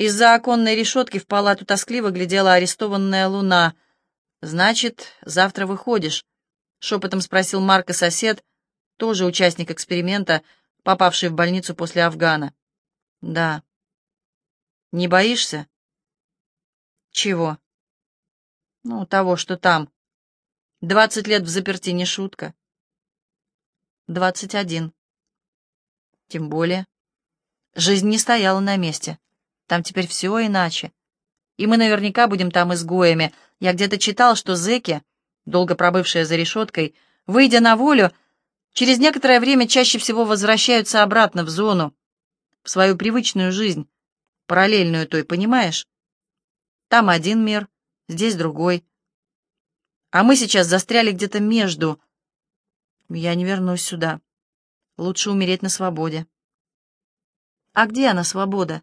Из-за оконной решетки в палату тоскливо глядела арестованная луна. «Значит, завтра выходишь?» — шепотом спросил Марка сосед, тоже участник эксперимента, попавший в больницу после Афгана. «Да». «Не боишься?» «Чего?» «Ну, того, что там. Двадцать лет в заперти не шутка». «Двадцать один». «Тем более. Жизнь не стояла на месте». Там теперь все иначе. И мы наверняка будем там изгоями. Я где-то читал, что зэки, долго пробывшие за решеткой, выйдя на волю, через некоторое время чаще всего возвращаются обратно в зону, в свою привычную жизнь, параллельную той, понимаешь? Там один мир, здесь другой. А мы сейчас застряли где-то между. Я не вернусь сюда. Лучше умереть на свободе. А где она, свобода?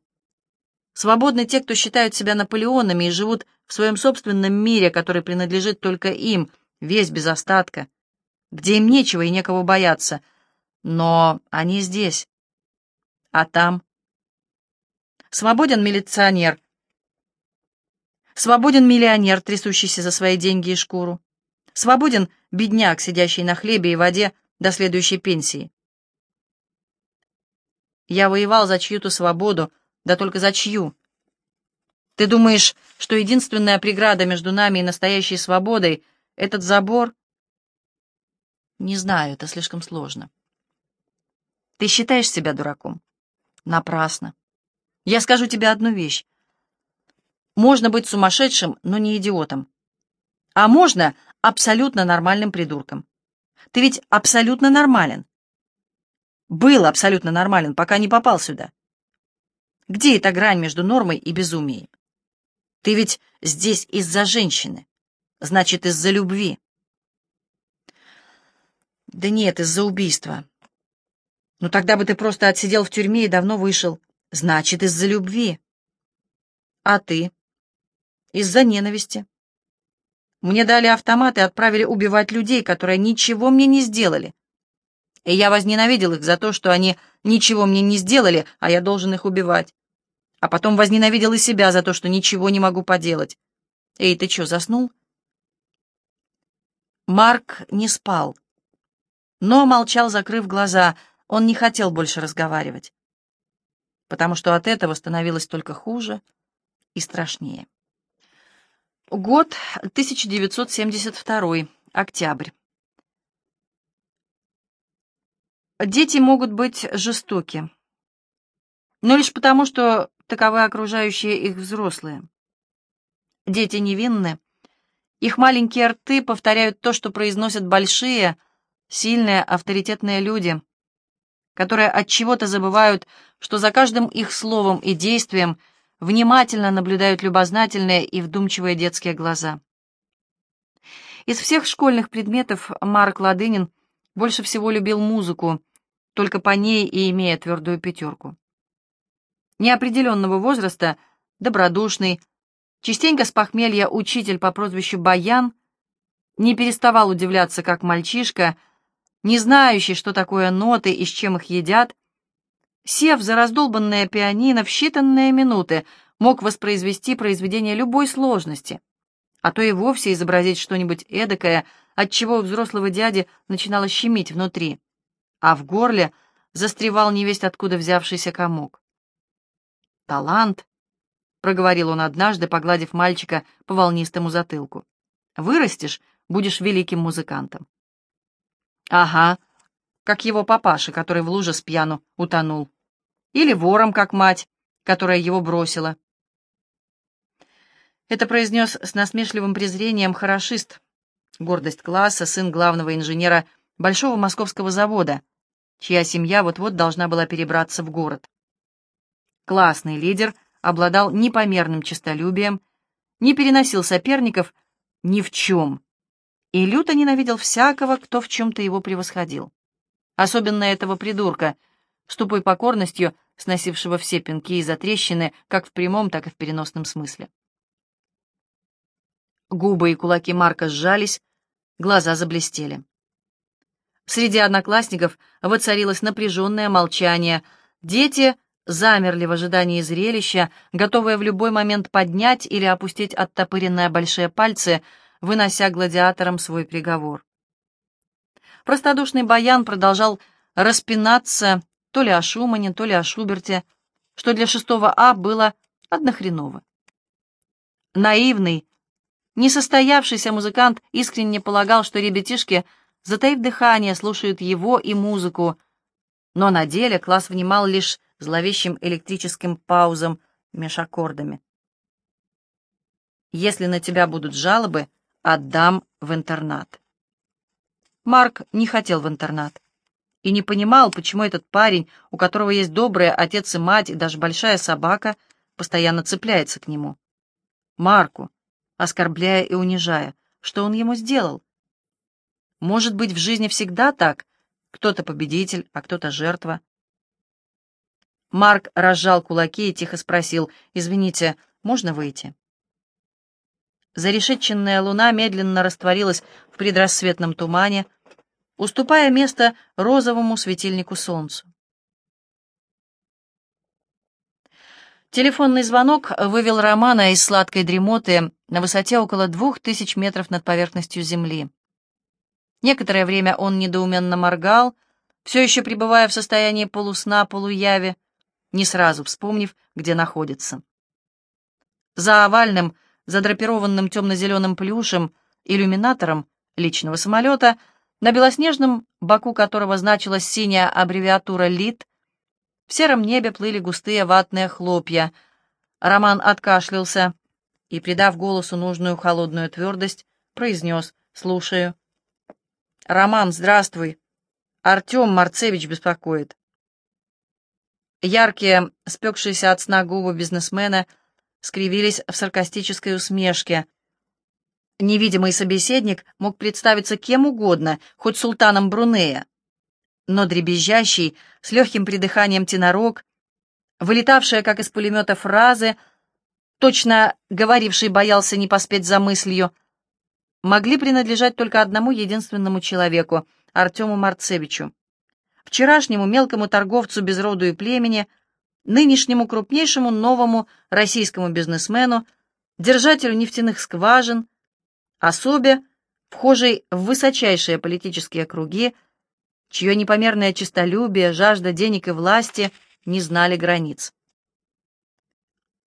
Свободны те, кто считают себя Наполеонами и живут в своем собственном мире, который принадлежит только им, весь без остатка, где им нечего и некого бояться. Но они здесь. А там? Свободен милиционер. Свободен миллионер, трясущийся за свои деньги и шкуру. Свободен бедняк, сидящий на хлебе и воде до следующей пенсии. Я воевал за чью-то свободу, да только за чью? Ты думаешь, что единственная преграда между нами и настоящей свободой — этот забор? Не знаю, это слишком сложно. Ты считаешь себя дураком? Напрасно. Я скажу тебе одну вещь. Можно быть сумасшедшим, но не идиотом. А можно абсолютно нормальным придурком. Ты ведь абсолютно нормален. Был абсолютно нормален, пока не попал сюда. Где эта грань между нормой и безумием? Ты ведь здесь из-за женщины. Значит, из-за любви. Да нет, из-за убийства. Ну тогда бы ты просто отсидел в тюрьме и давно вышел. Значит, из-за любви. А ты? Из-за ненависти. Мне дали автомат и отправили убивать людей, которые ничего мне не сделали. И я возненавидел их за то, что они ничего мне не сделали, а я должен их убивать. А потом возненавидел и себя за то, что ничего не могу поделать. Эй, ты что, заснул? Марк не спал, но молчал, закрыв глаза. Он не хотел больше разговаривать, потому что от этого становилось только хуже и страшнее. Год 1972, октябрь. Дети могут быть жестоки, но лишь потому, что таковы окружающие их взрослые. Дети невинны. Их маленькие рты повторяют то, что произносят большие, сильные, авторитетные люди, которые от чего-то забывают, что за каждым их словом и действием внимательно наблюдают любознательные и вдумчивые детские глаза. Из всех школьных предметов Марк Ладынин больше всего любил музыку, только по ней и имея твердую пятерку неопределенного возраста, добродушный, частенько с похмелья учитель по прозвищу Баян, не переставал удивляться, как мальчишка, не знающий, что такое ноты и с чем их едят, сев за раздолбанное пианино в считанные минуты, мог воспроизвести произведение любой сложности, а то и вовсе изобразить что-нибудь эдакое, от чего у взрослого дяди начинало щемить внутри, а в горле застревал невесть откуда взявшийся комок. «Талант», — проговорил он однажды, погладив мальчика по волнистому затылку. «Вырастешь, будешь великим музыкантом». «Ага, как его папаша, который в луже с пьяну утонул. Или вором, как мать, которая его бросила». Это произнес с насмешливым презрением хорошист, гордость класса, сын главного инженера большого московского завода, чья семья вот-вот должна была перебраться в город. Классный лидер обладал непомерным честолюбием, не переносил соперников ни в чем и люто ненавидел всякого, кто в чем-то его превосходил. Особенно этого придурка, с тупой покорностью сносившего все пинки и затрещины как в прямом, так и в переносном смысле. Губы и кулаки Марка сжались, глаза заблестели. Среди одноклассников воцарилось напряженное молчание. Дети замерли в ожидании зрелища, готовые в любой момент поднять или опустить оттопыренные большие пальцы, вынося гладиаторам свой приговор. Простодушный баян продолжал распинаться то ли о Шумане, то ли о Шуберте, что для шестого А было однохреново. Наивный, несостоявшийся музыкант искренне полагал, что ребятишки, затаив дыхание, слушают его и музыку, но на деле класс внимал лишь зловещим электрическим паузам меж аккордами. «Если на тебя будут жалобы, отдам в интернат». Марк не хотел в интернат и не понимал, почему этот парень, у которого есть добрые отец и мать и даже большая собака, постоянно цепляется к нему. Марку, оскорбляя и унижая. Что он ему сделал? Может быть, в жизни всегда так? Кто-то победитель, а кто-то жертва. Марк разжал кулаки и тихо спросил, «Извините, можно выйти?» Зарешетченная луна медленно растворилась в предрассветном тумане, уступая место розовому светильнику солнцу. Телефонный звонок вывел Романа из сладкой дремоты на высоте около двух тысяч метров над поверхностью Земли. Некоторое время он недоуменно моргал, все еще пребывая в состоянии полусна-полуяви, не сразу вспомнив, где находится. За овальным, задрапированным темно-зеленым плюшем, иллюминатором личного самолета — на белоснежном боку которого значилась синяя аббревиатура «ЛИТ», в сером небе плыли густые ватные хлопья. Роман откашлялся и, придав голосу нужную холодную твердость, произнес «Слушаю». «Роман, здравствуй. Артем Марцевич беспокоит». Яркие, спекшиеся от сна губы бизнесмена скривились в саркастической усмешке — Невидимый собеседник мог представиться кем угодно, хоть султаном Брунея. Но дребезжащий, с легким придыханием тенорок, вылетавшая, как из пулемета, фразы, точно говоривший боялся не поспеть за мыслью, могли принадлежать только одному единственному человеку — Артему Марцевичу. Вчерашнему мелкому торговцу без роду и племени, нынешнему крупнейшему новому российскому бизнесмену, держателю нефтяных скважин, особе, вхожей в высочайшие политические круги, чье непомерное честолюбие, жажда денег и власти не знали границ.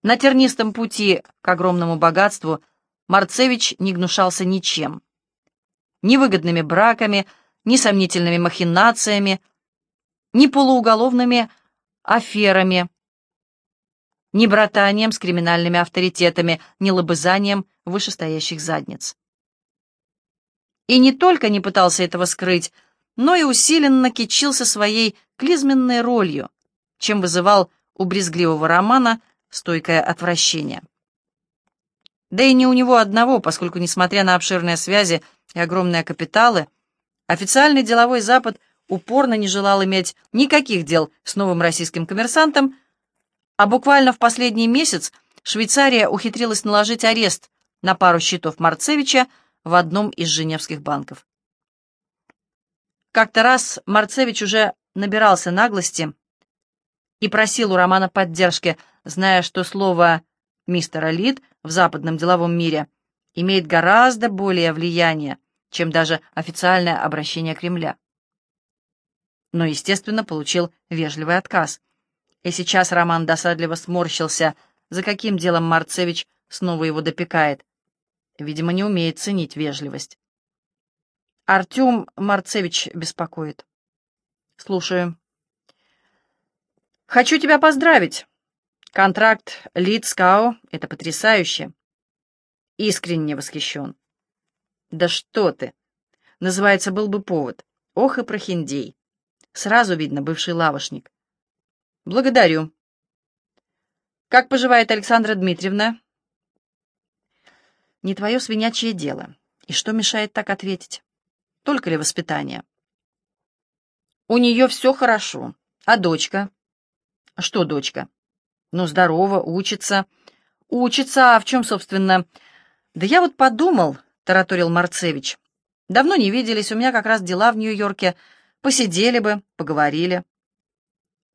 На тернистом пути к огромному богатству Марцевич не гнушался ничем. Ни выгодными браками, ни сомнительными махинациями, ни полууголовными аферами, ни братанием с криминальными авторитетами, ни лобызанием вышестоящих задниц. И не только не пытался этого скрыть, но и усиленно кичился своей клизменной ролью, чем вызывал у брезгливого романа стойкое отвращение. Да и не у него одного, поскольку, несмотря на обширные связи и огромные капиталы, официальный деловой Запад упорно не желал иметь никаких дел с новым российским коммерсантом, а буквально в последний месяц Швейцария ухитрилась наложить арест на пару счетов Марцевича в одном из женевских банков. Как-то раз Марцевич уже набирался наглости и просил у Романа поддержки, зная, что слово «мистер Алит» в западном деловом мире имеет гораздо более влияние, чем даже официальное обращение Кремля. Но, естественно, получил вежливый отказ. И сейчас Роман досадливо сморщился, за каким делом Марцевич снова его допекает. Видимо, не умеет ценить вежливость. Артем Марцевич беспокоит. Слушаю. Хочу тебя поздравить. Контракт Лидскау — это потрясающе. Искренне восхищен. Да что ты! Называется, был бы повод. Ох и прохиндей. Сразу видно бывший лавошник. Благодарю. Как поживает Александра Дмитриевна? Не твое свинячье дело. И что мешает так ответить? Только ли воспитание? У нее все хорошо. А дочка? Что дочка? Ну, здорово, учится. Учится, а в чем, собственно? Да я вот подумал, тараторил Марцевич. Давно не виделись, у меня как раз дела в Нью-Йорке. Посидели бы, поговорили.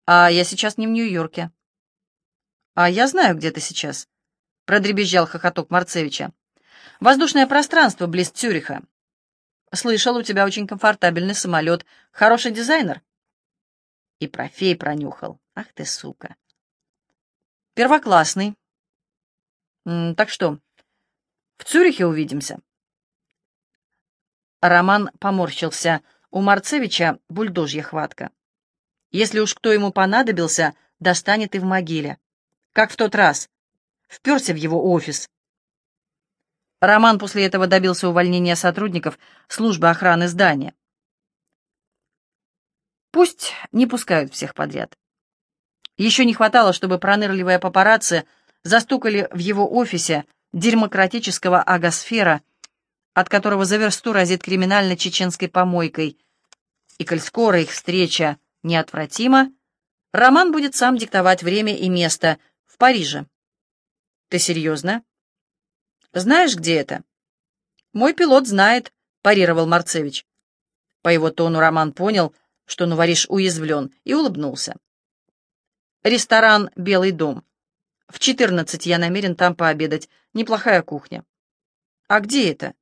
А я сейчас не в Нью-Йорке. А я знаю, где ты сейчас, — продребезжал хохоток Марцевича. Воздушное пространство близ Цюриха. Слышал, у тебя очень комфортабельный самолет. Хороший дизайнер? И профей пронюхал. Ах ты, сука. Первоклассный. Так что, в Цюрихе увидимся. Роман поморщился. У Марцевича бульдожья хватка. Если уж кто ему понадобился, достанет и в могиле. Как в тот раз. Вперся в его офис. Роман после этого добился увольнения сотрудников службы охраны здания. Пусть не пускают всех подряд. Еще не хватало, чтобы пронырливые папарацци застукали в его офисе демократического агосфера, от которого за версту разит криминально-чеченской помойкой. И коль скоро их встреча неотвратима, Роман будет сам диктовать время и место в Париже. Ты серьезно? Знаешь, где это? Мой пилот знает, парировал Марцевич. По его тону Роман понял, что Нувариш уязвлен, и улыбнулся. Ресторан «Белый дом». В четырнадцать я намерен там пообедать. Неплохая кухня. А где это?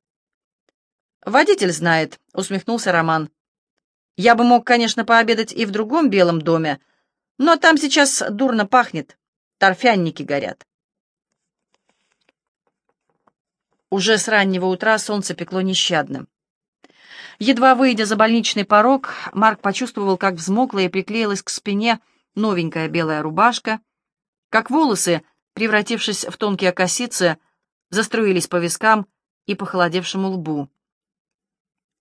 Водитель знает, усмехнулся Роман. Я бы мог, конечно, пообедать и в другом белом доме, но там сейчас дурно пахнет, торфянники горят. Уже с раннего утра солнце пекло нещадно. Едва выйдя за больничный порог, Марк почувствовал, как взмокла и приклеилась к спине новенькая белая рубашка, как волосы, превратившись в тонкие косицы, заструились по вискам и похолодевшему лбу.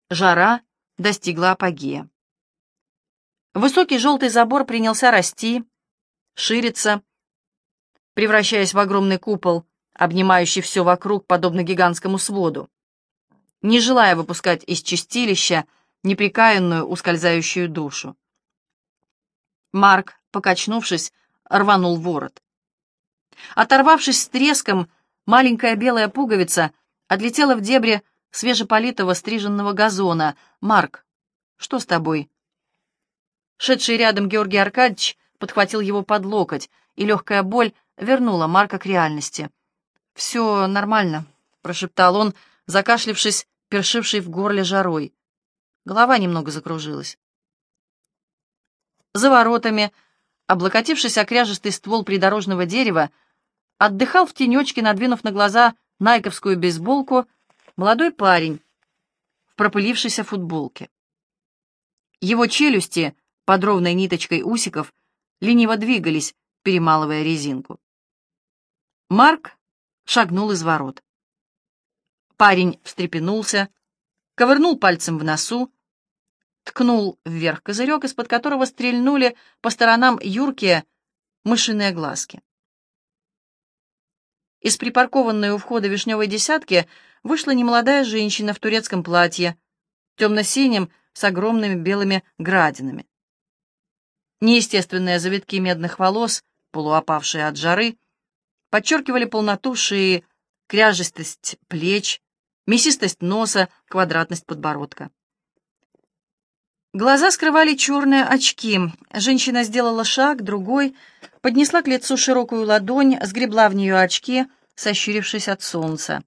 Жара достигла апогея. Высокий желтый забор принялся расти, шириться, превращаясь в огромный купол, обнимающий все вокруг, подобно гигантскому своду. Не желая выпускать из чистилища неприкаянную ускользающую душу. Марк, покачнувшись, рванул ворот. Оторвавшись с треском, маленькая белая пуговица отлетела в дебри свежеполитого стриженного газона. «Марк, что с тобой?» Шедший рядом Георгий Аркадьевич подхватил его под локоть, и легкая боль вернула Марка к реальности. «Все нормально», — прошептал он, закашлившись, першивший в горле жарой. Голова немного закружилась. За воротами, облокотившись о кряжестый ствол придорожного дерева, отдыхал в тенечке, надвинув на глаза найковскую бейсболку, молодой парень в пропылившейся футболке. Его челюсти под ровной ниточкой усиков лениво двигались, перемалывая резинку. Марк шагнул из ворот. Парень встрепенулся, ковырнул пальцем в носу, ткнул вверх козырек, из-под которого стрельнули по сторонам юркие мышиные глазки. Из припаркованной у входа вишневой десятки вышла немолодая женщина в турецком платье, темно-синем, с огромными белыми градинами. Неестественные завитки медных волос, полуопавшие от жары, подчеркивали полноту шеи, кряжестость плеч, мясистость носа, квадратность подбородка. Глаза скрывали черные очки. Женщина сделала шаг, другой, поднесла к лицу широкую ладонь, сгребла в нее очки, сощурившись от солнца.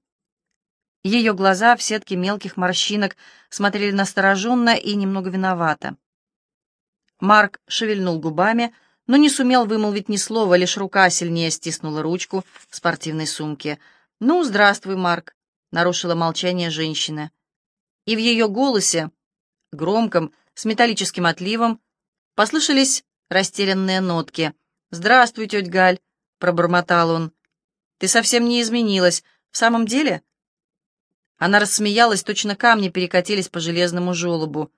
Ее глаза в сетке мелких морщинок смотрели настороженно и немного виновато. Марк шевельнул губами, но не сумел вымолвить ни слова, лишь рука сильнее стиснула ручку спортивной сумки. «Ну, здравствуй, Марк», — нарушила молчание женщина. И в ее голосе, громком, с металлическим отливом, послышались растерянные нотки. «Здравствуй, тетя Галь», — пробормотал он. «Ты совсем не изменилась. В самом деле?» Она рассмеялась, точно камни перекатились по железному желобу.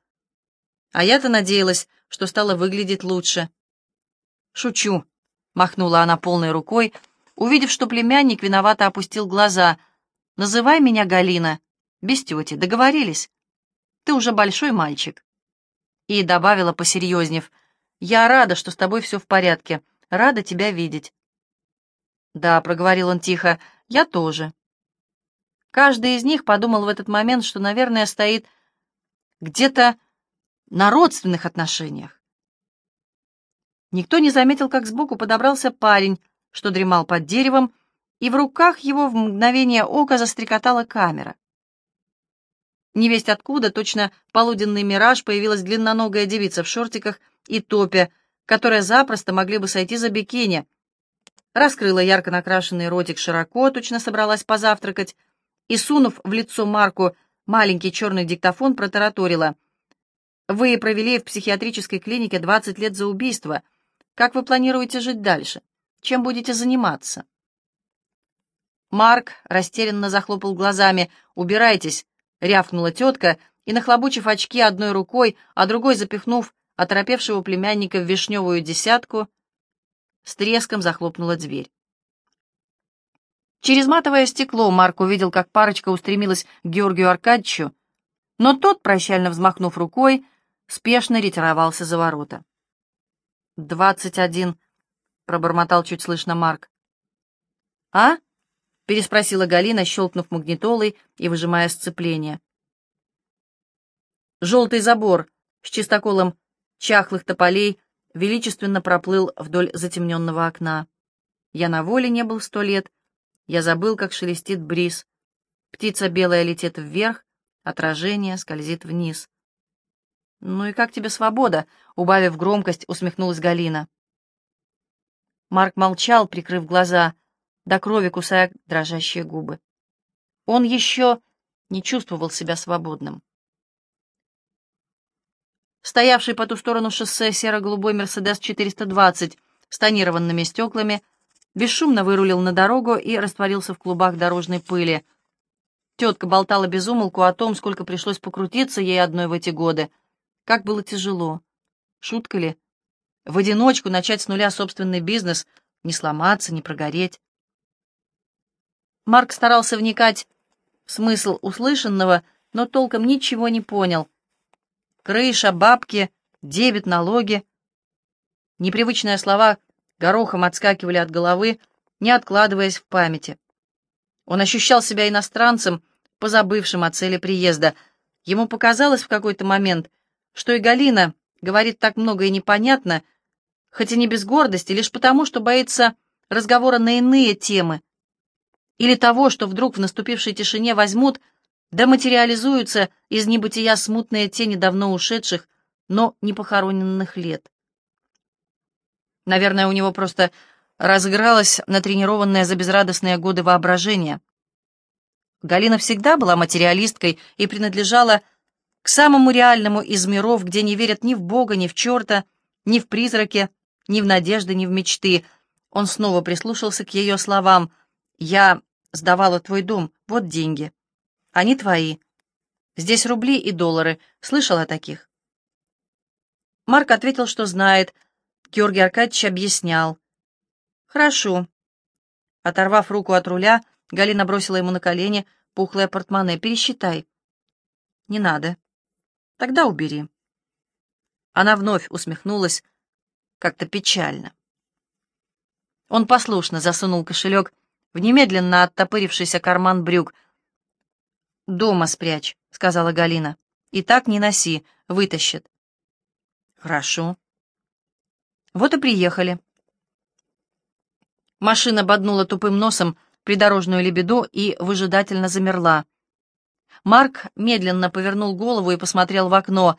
А я-то надеялась, что стало выглядеть лучше. «Шучу», — махнула она полной рукой, увидев, что племянник виновато опустил глаза. «Называй меня Галина. Без тети. Договорились? Ты уже большой мальчик». И добавила, посерьезнев, «Я рада, что с тобой все в порядке. Рада тебя видеть». «Да», — проговорил он тихо, — «я тоже». Каждый из них подумал в этот момент, что, наверное, стоит где-то на родственных отношениях. Никто не заметил, как сбоку подобрался парень, что дремал под деревом, и в руках его в мгновение ока застрекотала камера. Невесть откуда, точно полуденный мираж, появилась длинноногая девица в шортиках и топе, которая запросто могли бы сойти за бикини. Раскрыла ярко накрашенный ротик широко, точно собралась позавтракать, и, сунув в лицо Марку маленький черный диктофон, протараторила. «Вы провели в психиатрической клинике 20 лет за убийство. Как вы планируете жить дальше? Чем будете заниматься?» Марк растерянно захлопал глазами. «Убирайтесь!» — рявкнула тетка, и, нахлобучив очки одной рукой, а другой запихнув оторопевшего племянника в вишневую десятку, с треском захлопнула дверь. Через матовое стекло Марк увидел, как парочка устремилась к Георгию Аркадьевичу, но тот, прощально взмахнув рукой, спешно ретировался за ворота. «Двадцать один», — пробормотал чуть слышно Марк. «А?» — переспросила Галина, щелкнув магнитолой и выжимая сцепление. Желтый забор с чистоколом чахлых тополей величественно проплыл вдоль затемненного окна. Я на воле не был сто лет, я забыл, как шелестит бриз. Птица белая летит вверх, отражение скользит вниз. «Ну и как тебе свобода?» — убавив громкость, усмехнулась Галина. Марк молчал, прикрыв глаза, до крови кусая дрожащие губы. Он еще не чувствовал себя свободным. Стоявший по ту сторону шоссе серо-голубой «Мерседес 420» с тонированными стеклами — бесшумно вырулил на дорогу и растворился в клубах дорожной пыли. Тетка болтала без умолку о том, сколько пришлось покрутиться ей одной в эти годы. Как было тяжело. Шутка ли? В одиночку начать с нуля собственный бизнес, не сломаться, не прогореть. Марк старался вникать в смысл услышанного, но толком ничего не понял. Крыша, бабки, дебет, налоги. Непривычные слова горохом отскакивали от головы, не откладываясь в памяти. Он ощущал себя иностранцем, позабывшим о цели приезда. Ему показалось в какой-то момент, что и Галина говорит так много и непонятно, хоть и не без гордости, лишь потому, что боится разговора на иные темы, или того, что вдруг в наступившей тишине возьмут, да материализуются из небытия смутные тени давно ушедших, но не похороненных лет. Наверное, у него просто разыгралось натренированное за безрадостные годы воображение. Галина всегда была материалисткой и принадлежала к самому реальному из миров, где не верят ни в Бога, ни в черта, ни в призраки, ни в надежды, ни в мечты. Он снова прислушался к ее словам. «Я сдавала твой дом, вот деньги. Они твои. Здесь рубли и доллары. Слышал о таких?» Марк ответил, что знает — Георгий Аркадьевич объяснял. «Хорошо». Оторвав руку от руля, Галина бросила ему на колени пухлое портмоне. «Пересчитай». «Не надо». «Тогда убери». Она вновь усмехнулась, как-то печально. Он послушно засунул кошелек в немедленно оттопырившийся карман брюк. «Дома спрячь», — сказала Галина. «И так не носи, вытащит». «Хорошо». Вот и приехали. Машина боднула тупым носом придорожную лебеду и выжидательно замерла. Марк медленно повернул голову и посмотрел в окно.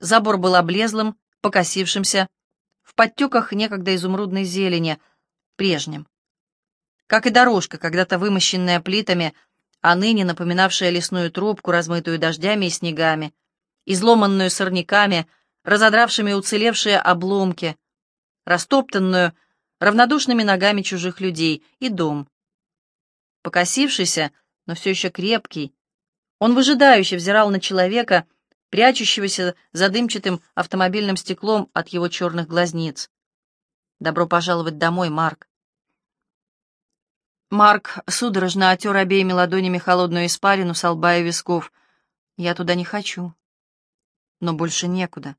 Забор был облезлым, покосившимся, в подтеках некогда изумрудной зелени, прежним. Как и дорожка, когда-то вымощенная плитами, а ныне напоминавшая лесную трубку, размытую дождями и снегами, изломанную сорняками, разодравшими уцелевшие обломки — растоптанную равнодушными ногами чужих людей, и дом. Покосившийся, но все еще крепкий, он выжидающе взирал на человека, прячущегося за дымчатым автомобильным стеклом от его черных глазниц. «Добро пожаловать домой, Марк!» Марк судорожно отер обеими ладонями холодную испарину с лба и висков. «Я туда не хочу, но больше некуда».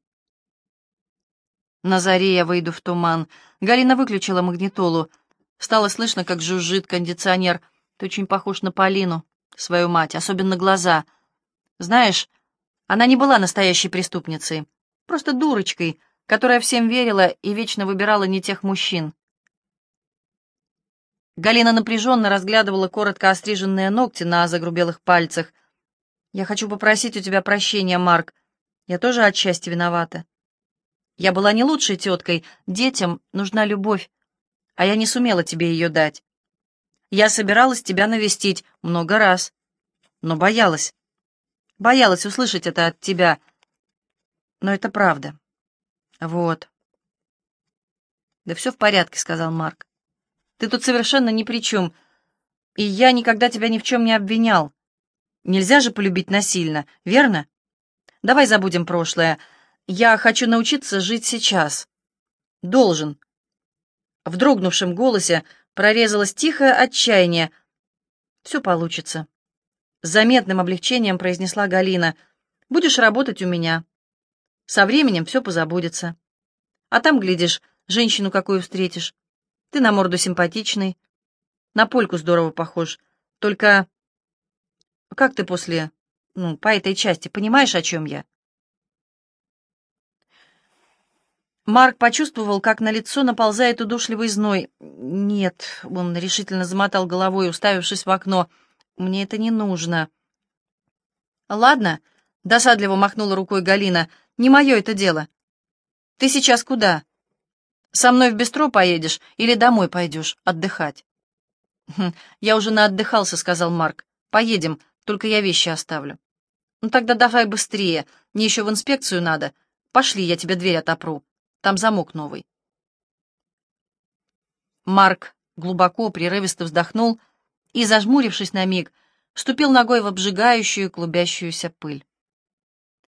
На заре я выйду в туман. Галина выключила магнитолу. Стало слышно, как жужжит кондиционер. Ты очень похож на Полину, свою мать, особенно глаза. Знаешь, она не была настоящей преступницей, просто дурочкой, которая всем верила и вечно выбирала не тех мужчин. Галина напряженно разглядывала коротко остриженные ногти на загрубелых пальцах. «Я хочу попросить у тебя прощения, Марк. Я тоже отчасти виновата. Я была не лучшей теткой, детям нужна любовь, а я не сумела тебе ее дать. Я собиралась тебя навестить много раз, но боялась. Боялась услышать это от тебя. Но это правда. Вот. Да все в порядке, сказал Марк. Ты тут совершенно ни при чем. И я никогда тебя ни в чем не обвинял. Нельзя же полюбить насильно, верно? Давай забудем прошлое. Я хочу научиться жить сейчас. Должен. В дрогнувшем голосе прорезалось тихое отчаяние. Все получится. С заметным облегчением произнесла Галина. Будешь работать у меня. Со временем все позабудется. А там, глядишь, женщину какую встретишь. Ты на морду симпатичный. На польку здорово похож. Только как ты после, ну, по этой части, понимаешь, о чем я? Марк почувствовал, как на лицо наползает удушливый зной. «Нет», — он решительно замотал головой, уставившись в окно, — «мне это не нужно». «Ладно», — досадливо махнула рукой Галина, — «не мое это дело. Ты сейчас куда? Со мной в бистро поедешь или домой пойдешь отдыхать?» «Хм, «Я уже наотдыхался», — сказал Марк. «Поедем, только я вещи оставлю». «Ну тогда давай быстрее, мне еще в инспекцию надо. Пошли, я тебе дверь отопру». Там замок новый. Марк глубоко, прерывисто вздохнул и, зажмурившись на миг, ступил ногой в обжигающую клубящуюся пыль.